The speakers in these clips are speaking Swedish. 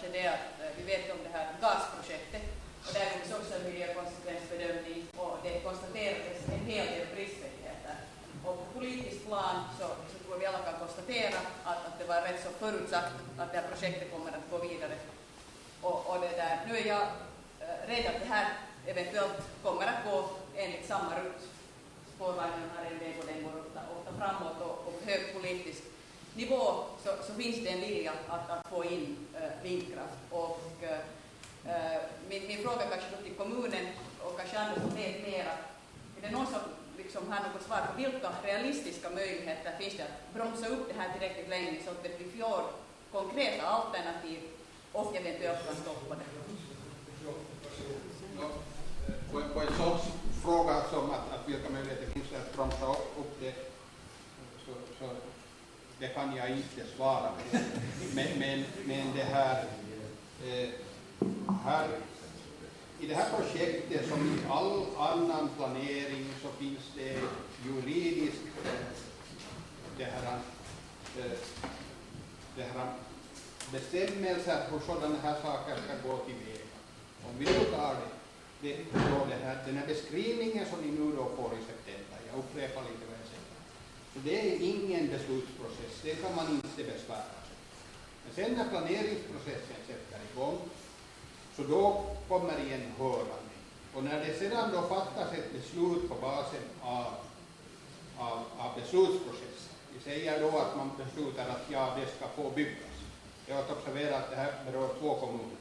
kanske det att eh, vi vet om det här gasprojektet och där finns också en miljökonsekvensbedömning och det konstaterades en hel del bristfälligheter. Och på politiskt plan så, så tror jag vi alla kan konstatera att, att det var rätt så förutsagt att det här projektet kommer att gå vidare. Och, och det där, nu är jag äh, rädd att det här eventuellt kommer att gå enligt samma rutt. Spårvagnen har en väg och den går ofta, ofta framåt och, och på hög politisk nivå så, så, finns det en vilja att, att få in äh, vindkraft. Och, äh, min, min fråga kanske då till kommunen och kanske andra som vet mera. Är det någon som liksom har något svar på vilka realistiska möjligheter finns det att bromsa upp det här tillräckligt länge så att vi får konkreta alternativ och eventuellt kan stoppa det? På, eh, på en sån fråga som att, att vilka möjligheter finns det att bromsa upp det, så, så det kan jag inte svara på. Men, men, men det här, eh, här, i det här projektet som i all annan planering så finns det juridiskt eh, det här, eh, det här bestämmelser hur sådana här saker ska gå till väga. Om vi nu tar det, det, då det här, den här beskrivningen som ni nu då får i september, jag upprepar lite vad jag säger, så det är ingen beslutsprocess, det kan man inte besvära sig. Men sen när planeringsprocessen sätter igång, så då kommer igen hörande. Och när det sedan då fattas ett beslut på basen av, av, av beslutsprocessen, vi säger då att man beslutar att ja, det ska få byggas, jag har observerat att det här berör två kommuner.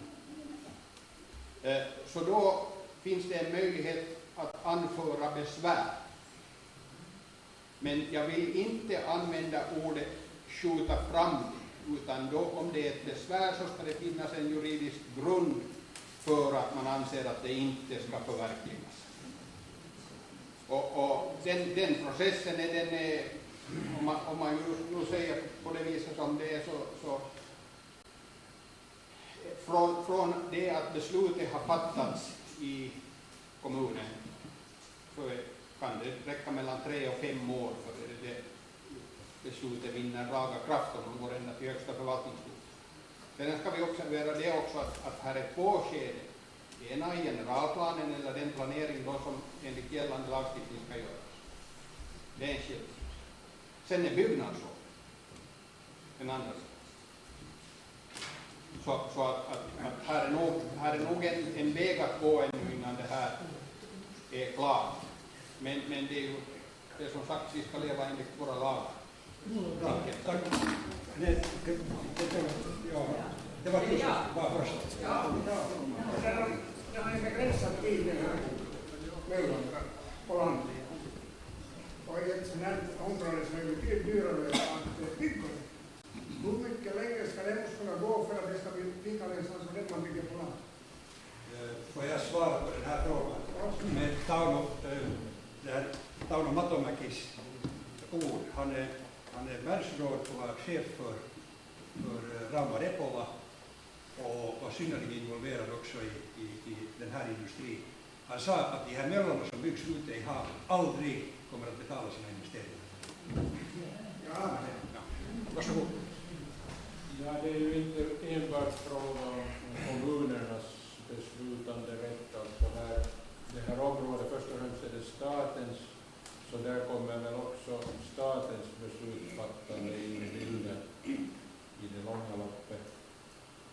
Eh, så då finns det en möjlighet att anföra besvär. Men jag vill inte använda ordet skjuta fram det, utan då om det är ett besvär så ska det finnas en juridisk grund för att man anser att det inte ska förverkligas. Och, och den, den, processen är den är, om man, om man nu säger på det viset som det är så, så från, från det att beslutet har fattats i kommunen så kan det räcka mellan tre och fem år för det beslutet vinner laga kraft om man går ända till högsta förvaltningsdomstolen. Sen ska vi observera det också att, att här är två skeden. Det ena är generalplanen eller den planering då som enligt gällande lagstiftning ska göras. Det är en skillnad. Sen är byggnadslov en andra sak. Så, så att, att, att, här är nog, här är nog en, en väg att gå ännu innan det här är klart. Men, men det är ju det är som sagt, vi ska leva enligt våra lagar. Mm, bra, tack. Det, det, det, ja, det var du som var först. Ja, det har en begränsad tid den här möllan på landet. Och i ett sånt här område som är betydligt dyrare att bygga hur mycket längre ska det kunna gå för att det ska bli lika lönsamt som det man bygger på land? Får jag svara på den här frågan? Med Tauno, äh, Tauno Matomäkis ord. Han är, han är världsråd och var chef för, för eh, Rauma Repola och var synnerligen involverad också i, i, i den här industrin. Han sa att de här möllarna som byggs ute i havet aldrig kommer att betala sina investeringar. Ja. Ja. Varsågod. Ja, det är ju inte enbart fråga om kommunernas beslutande rätt. Alltså här, det här området, först och främst är det statens, så där kommer väl också statens beslutsfattande in i bilden i det långa loppet.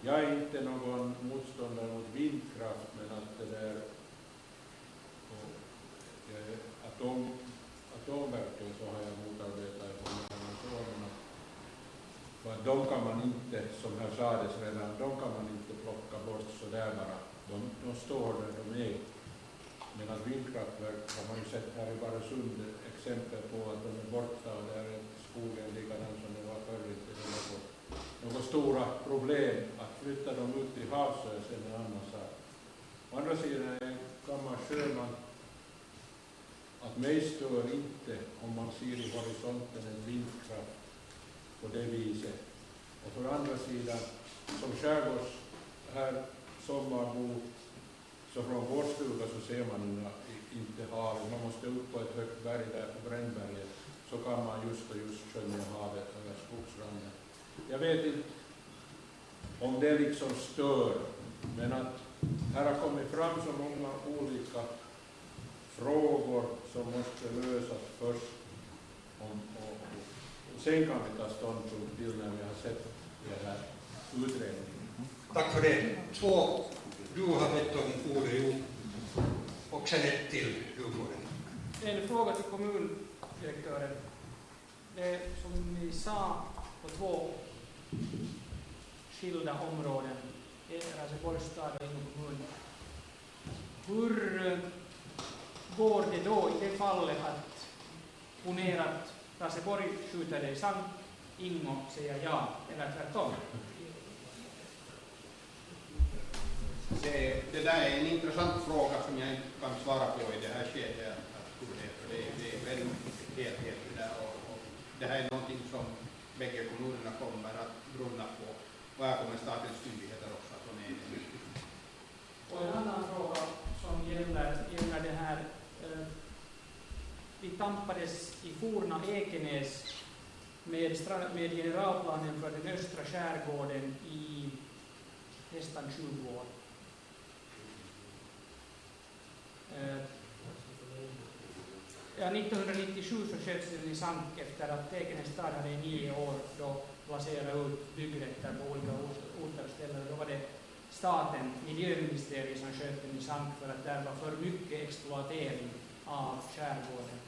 Jag är inte någon motståndare mot vindkraft, men att det där atom, eh, atomverken så har jag motarbetat i många för de kan man inte, som här sades redan, de kan man inte plocka bort så där bara. De, de står där de är. Medan vindkraftverk har man ju sett här i Barösund exempel på att de är borta och där är skogen likadan som den var förr. Det det något, något stora problem. Att flytta dem ut i havsös är en annan sak. Å andra sidan är en gammal sjöman att mig stör inte om man ser i horisonten en vindkraft på det viset. Och för andra sidan, som skärgårds här sommarbo, så från vår stuga så ser man inte havet. Man måste upp på ett högt berg där på Brännberget, så kan man just och just skönja havet över skogsranden. Jag vet inte om det liksom stör. Men att här har kommit fram så många olika frågor som måste lösas först. Om, och, och sen kan vi ta ståndpunkt till när vi har sett den här utredningen. Tack för det. Två, du har bett om ordet. Och sen ett till, Djurgården. En fråga till kommundirektören. Det är som ni sa på två skilda områden, Raseborgs stad och Ingo kommun. Hur eh, går det då i det fallet att ponera att Raseborg skjuter dig sann, Ingo säger ja, eller tvärtom? Det, det där är en intressant fråga som jag inte kan svara på i det här skedet. Att det, det, är väldigt helhet det där. Och, och det här är någonting som bägge kommunerna kommer att grunna på. Och här kommer statens myndigheter också att vara med i. Och en annan fråga som gäller, gäller det här, eh, vi tampades i forna Ekenäs med, med generalplanen för den östra skärgården i nästan 20 år. Ja, 1997 så sköts den i sank efter att Ekenäs stad hade i nio år då placerat ut byggrätter på olika ort- orter och ställen. Då var det staten, miljöministeriet, som sköt den i sank för att där var för mycket exploatering av skärgården.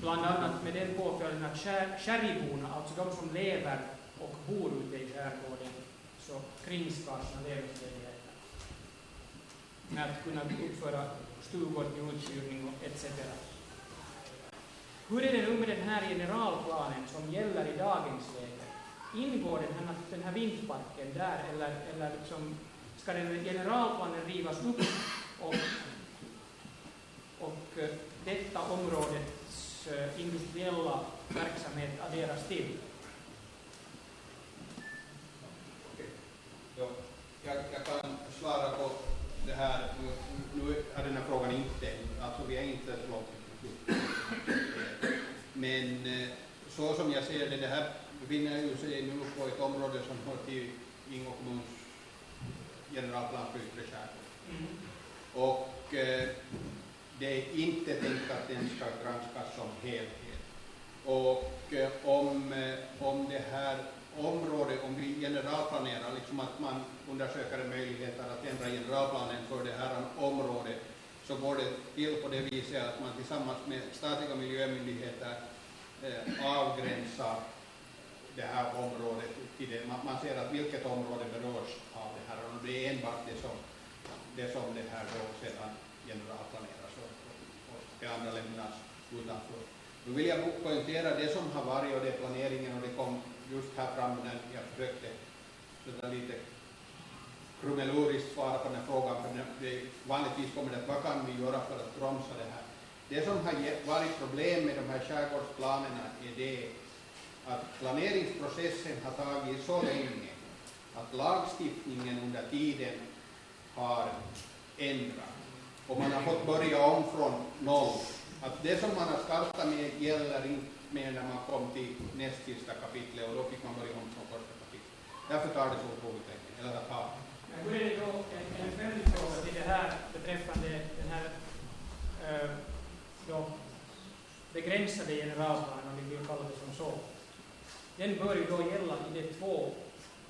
Bland annat med den påföljden att skär, skärgårdarna, alltså de som lever och bor ute i skärgården, så kringskars sina levnadsmöjligheter. Med att kunna uppföra stugor till uthyrning och etc. Hur är det nu med den här generalplanen som gäller i dagens läge? Ingår den här, den här vindparken där eller, eller liksom, ska den generalplanen rivas upp och, och eh, detta områdets eh, industriella verksamhet adderas till? Ja, jag, jag kan svara på det här. Nu är den här frågan inte, alltså vi är inte så långt. Men eh, så som jag ser det, det här befinner ju sig nu på ett område som hör till Ingo kommuns generalplan för yttre skärgård. Och eh, det är inte tänkt att den ska granskas som helhet. Och eh, om, eh, om det här område om vi generalplanerar, liksom att man undersöker möjligheter att ändra generalplanen för det här området, så går det till på det viset att man tillsammans med statliga miljömyndigheter eh, avgränsar det här området till det. Man, man ser att vilket område berörs av det här och det är enbart det som det, som det här då sedan generalplaneras och, och, och det andra lämnas utanför. Nu vill jag poängtera det som har varit och det är planeringen och det kom just här framme när jag försökte sådär lite krumeluriskt svara på den här frågan, för det, vanligtvis kommer det att vad kan vi göra för att bromsa det här? Det som har varit problem med de här skärgårdsplanerna är det att planeringsprocessen har tagit så länge att lagstiftningen under tiden har ändrats och man har fått börja om från noll. Att det som man har startat med gäller inte mer när man kom till näst sista kapitlet och då fick man börja om från första kapitlet. Därför tar det så otroligt länge, eller att ha. Men hur är det då, en, en följdfråga till det här beträffande den här eh, då, begränsade generalplanen, om vi vill kalla det som så. Den bör ju då gälla i de två,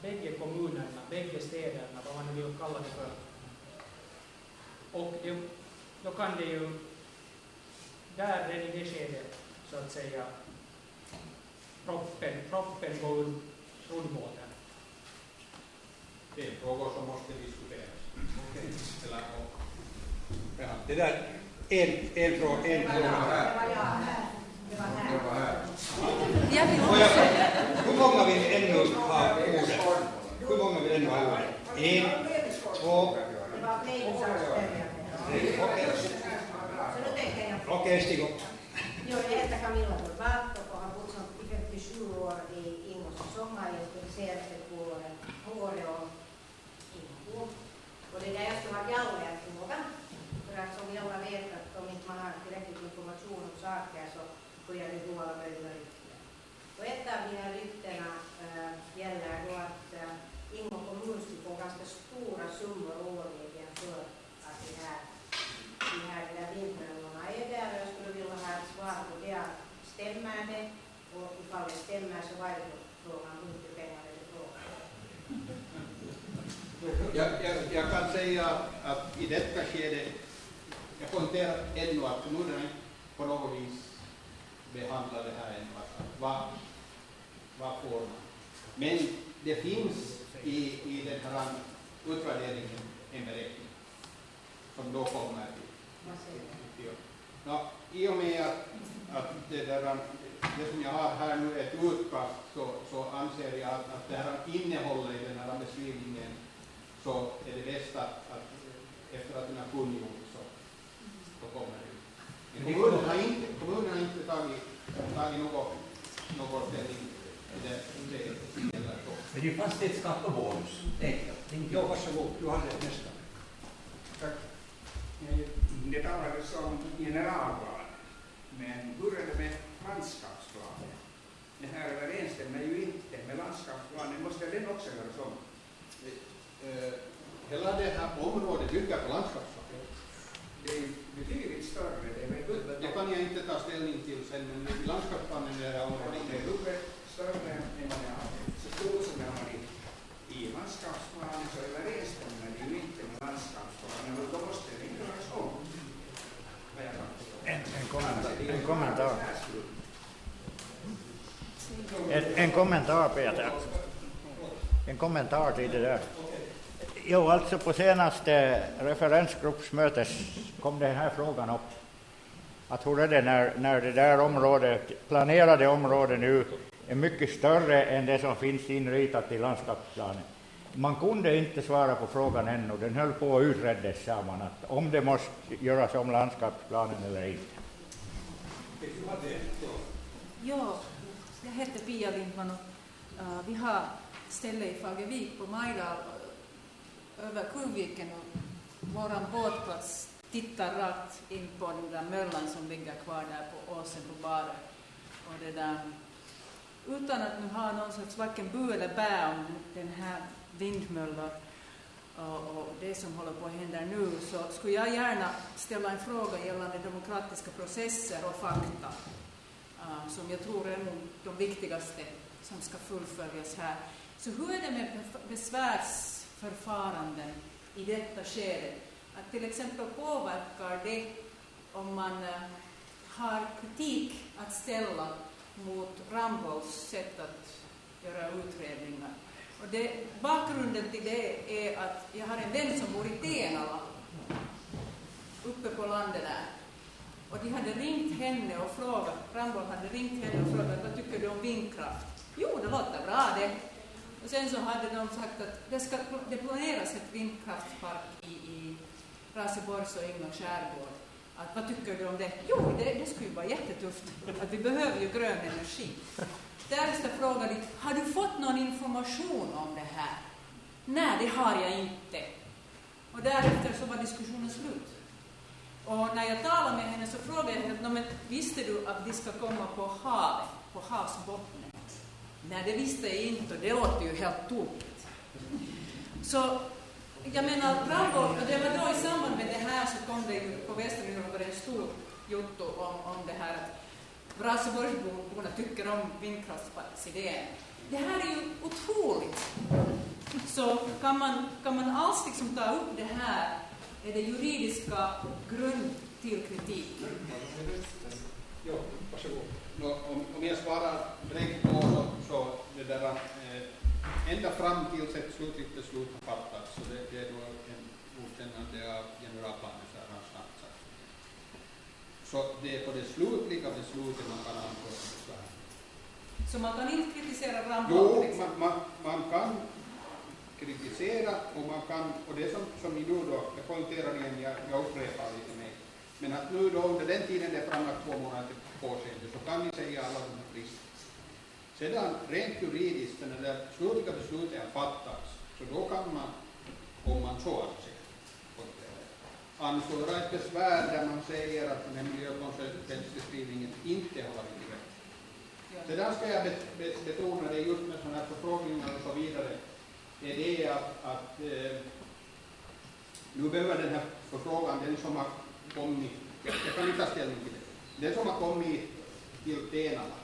bägge kommunerna, bägge städerna, vad man nu vill kalla det för. Och det, då kan det ju, där redan i det skedet, så att säga, proppen, proppen gå ur roddbåten. Det är frågor som måste diskuteras. Eller, och, behandlas. Det där, en, en fråga, en fråga. Får jag, hur många vill ännu ha ordet? Hur många vill ännu ha ordet? En, två, tre. Okej, okej, stig upp. Jo, jag heter Camilla Norbato och har bott som i 57 år i Ingås och sommargäst de senaste två åren. Åre och Ingbo. Och det är där jag skulle ha gallerfråga. För att som vi alla vet att om inte man har tillräckligt information om saker så börjar det gå alla möjliga rykten. Och ett av de här ryktena äh, gäller då att äh, ganska stora summor årligen för att de här, de här, där vindmöllorna är där och jag skulle vilja ha ett svar på det. Stämmer det? Och ifall det stämmer så vad är det för frågan? Hur mycket pengar Jag, jag, jag kan säga att i detta skede, jag poängterar ännu att kommunerna inte på något vis behandlar det här ännu. Vad, vad får man? Men det finns i, i den här utvärderingen en beräkning som då kommer? Ja. Ja, I och med att, att det, där, det som jag har här nu är ett utkast så, så anser jag att, att det här innehållet i den här beskrivningen så är det bäst att, att efter att den har kungjorts så, så kommer det ut. Men kommunen har inte, kommunen har inte tagit, tagit något, något ställning till det. Men det är ju fastighetsskatt och bonus. Ja, varsågod, du hade nästa. Tack. Eh, Det talades om generalplan, men hur är det med landskapsplanen? Det här överensstämmer ju inte med landskapsplanen, måste den också göras om? Eh, Hela det här området bygger på landskapsplanen. Det är betydligt större, det är Det kan jag inte ta ställning till sen, men landskapsplanen är det här området det är dubbelt större än vad jag har. Så stor som jag har i, i landskapsplanen så överensstämmer det ju inte med landskapsplanen och då måste det göras om. Vad jag kan förstå. En, en, kommentar, Alltså, kommentar. en kommentar Peter. En kommentar till det där. Jo, alltså på senaste referensgruppsmötet kom den här frågan upp. Att hur är det när, när det där området, planerade området nu är mycket större än det som finns inritat i landskapsplanen. Man kunde inte svara på frågan ännu, den höll på att utredas sa man, att om det måste göras om landskapsplanen eller inte. Ja, jag heter Pia Lindman och uh, vi har ställe i Fagervik på Majdal över Kulviken och vår båtplats tittar rakt in på den där möllan som ligger kvar där på åsen på Bare. Och det där, utan att nu ha någon sorts varken bu eller bä om den här vindmöllan och, och det som håller på att hända nu så skulle jag gärna ställa en fråga gällande demokratiska processer och fakta uh, som jag tror är nog de viktigaste som ska fullföljas här. Så hur är det med besvärs förfaranden i detta skede? Att till exempel påverkar det om man eh, har kritik att ställa mot Rambolls sätt att göra utredningar. Och det, bakgrunden till det är att jag har en vän som bor i Tenala, uppe på landet där. Och de hade ringt henne och frågat, Ramboll hade ringt henne och frågat vad tycker du om vindkraft? Jo, det låter bra det. Och sen så hade de sagt att det, ska, det planeras ett vindkraftspark i, i Raseborgs och Ingmar skärgård. Att, vad tycker du om det? Jo, det, det skulle ju vara jättetufft. Att vi behöver ju grön energi. Därefter frågade de, har du fått någon information om det här? Nej, det har jag inte. Och därefter så var diskussionen slut. Och när jag talade med henne så frågade jag henne, visste du att de ska komma på havet, på havsbotten? Nej, det visste jag inte och det låter ju helt tokigt. Så jag menar, Rambo, det var då i samband med det här så kom det ju på Västernyheter en stor jotto om, om det här att Raseborgsborna tycker om vindkraftsidén. Det här är ju otroligt. Så kan man, kan man alls liksom ta upp det här, är det juridiska grund till kritik? Ja, varsågod. Nå, om, om jag svarar direkt på så, så det där, eh, ända fram tills ett slutligt beslut har fattats, så det, det är då en godkännande av generalplanen så har sagt. Så det är på det slutliga beslutet man kan anföra besvär. Så man kan inte kritisera Rambo Jo, man, man, man kan kritisera och man kan, och det som, som ni nu då, jag poängterar igen, jag, jag upprepar lite mer, men att nu då under den tiden det är framlagt två månader till påseende så kan ni säga alla de här bristerna. Sedan rent juridiskt, när det slutliga beslutet har fattats, så då kan man, om man så anser, anföra ett besvär där man säger att den här miljökonsekvensbeskrivningen inte har varit tillräcklig. Sedan ska jag bet- bet- betona det just med sådana här förfrågningar och så vidare, är det att, att eh, nu behöver den här förfrågan, den som har kommit, jag kan inte ta ställning till det, den som har kommit till Tenala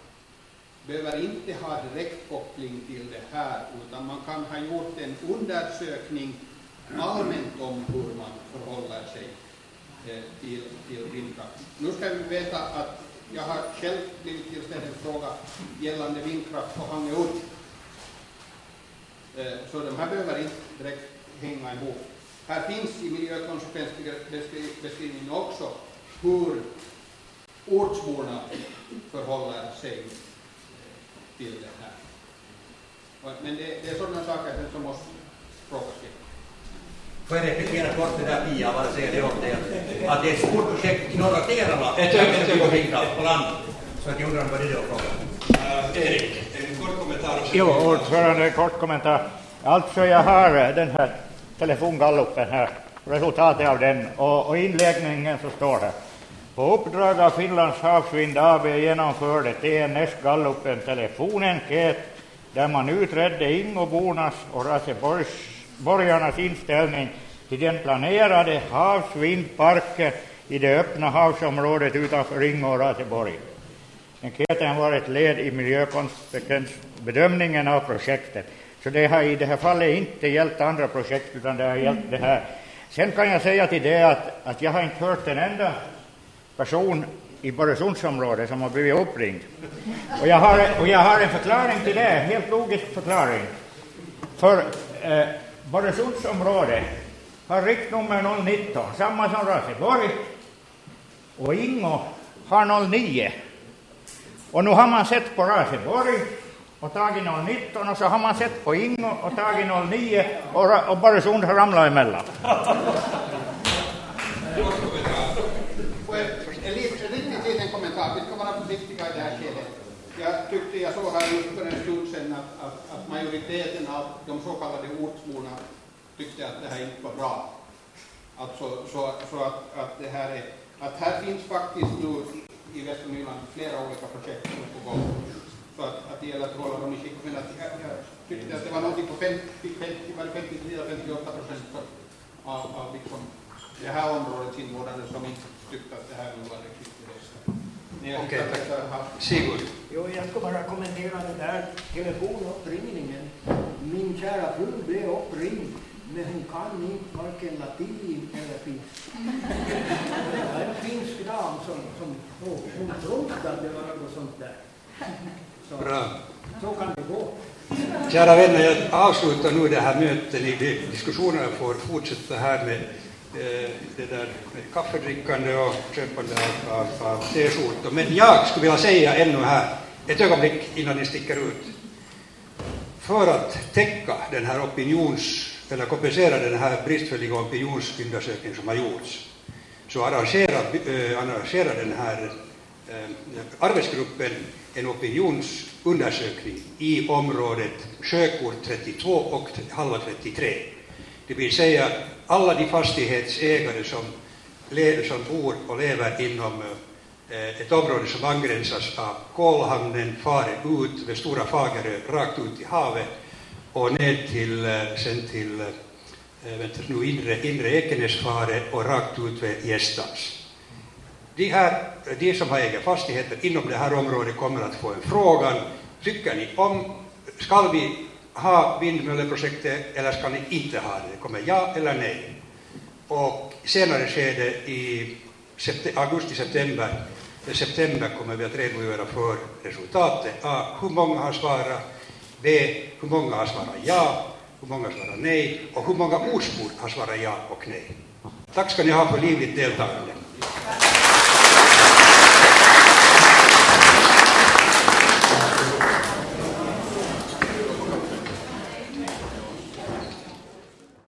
behöver inte ha direkt koppling till det här, utan man kan ha gjort en undersökning allmänt om hur man förhåller sig eh, till, till vindkraft. Nu ska vi veta att jag har själv blivit tillställd en fråga gällande vindkraft på Hangöut. Eh, så de här behöver inte direkt hänga ihop. Här finns i miljökonsekvensbeskrivningen också hur ortsborna förhåller sig till det här. Men det, det är sådana saker som måste frågas till. Får jag repetera kort det där Pia, vad säger det om det? Att det är ett stort projekt i norra Kerala, Ett ögonblick. på land. Så att jag undrar vad det är då frågan. Uh, Erik, en kort kommentar. Jo, ordförande, kort kommentar. Alltså, jag har eh, den här telefongallupen här, resultatet av den, och, och inläggningen så står det. På uppdrag av Finlands havsvind AB genomförde TNS Gallup en telefonenkät där man utredde Ingobornas och Raseborgarnas inställning till den planerade havsvindparken i det öppna havsområdet utanför Ingo och Raseborg. Enkäten var ett led i miljökonsekvensbedömningen av projektet. Så det har i det här fallet inte gällt andra projekt, utan det har gällt det här. Sen kan jag säga till det att, att jag har inte hört en enda person i Borgsundsområdet som har blivit uppringd. Och jag, har, och jag har en förklaring till det, en helt logisk förklaring. För eh, Borgsundsområdet har riktnummer 019, samma som Raseborg. Och Ingo har 09. Och nu har man sett på Raseborg och tagit 019 och så har man sett på Ingo och tagit 09 och, Ra- och Borgsund har ramlat emellan. Får jag en riktigt liten kommentar, vi ska vara försiktiga i det här skedet. Jag tyckte jag såg här just för en stund sedan att, att, att majoriteten av de så kallade ortsborna tyckte att det här inte var bra. Alltså, så, så att, att det här är, att här finns faktiskt nu i Västra Nyland flera olika projekt som är på gång. Så att, att det gäller att hålla dem i skick. Men att jag, jag tyckte att det var någonting på 50, 50, var det 54, 58 procent av, av liksom det här områdets invånare som inte tyckte att det här var riktigt Okej, hittat tack. Sigurd. Jo, jag ska bara kommentera det där telefonuppringningen. Min kära fru blev uppringd, men hon kan inte varken latin eller finska. En finsk dam som, som hon, hon trodde att det var något sånt där. Bra. så kan det gå. Kära vänner, jag avslutar nu det här mötet. Ni- Diskussionerna får fortsätta här med eh, det där med kaffedrickande och köpande av, av, av t-skjortor. Men jag skulle vilja säga ännu här, ett ögonblick innan ni sticker ut. För att täcka den här opinions, eller kompensera den här bristfälliga opinionsundersökningen som har gjorts, så arrangerar, eh, arrangerar den här eh, arbetsgruppen en opinionsundersökning i området Sjökort 32 och halva 33. Det vill säga alla de fastighetsägare som, som bor och lever inom eh, ett område som angränsas av Kolhamnen, fare ut vid Stora Fagerö, rakt ut i havet och ner till, eh, sen till eh, vänta nu, inre, inre Ekenäsfare och rakt ut vid Gästans. De, här, de som har egen fastigheter inom det här området kommer att få en frågan. Tycker ni om, ska vi ha vindmölleprojektet eller ska ni inte ha det? Det kommer ja eller nej. Och senare skede i augusti-september september kommer vi att redogöra för resultatet A. Hur många har svarat? B. Hur många har svarat ja? Hur många har svarat nej? Och hur många ortsbor har svarat ja och nej? Tack ska ni ha för livligt deltagande.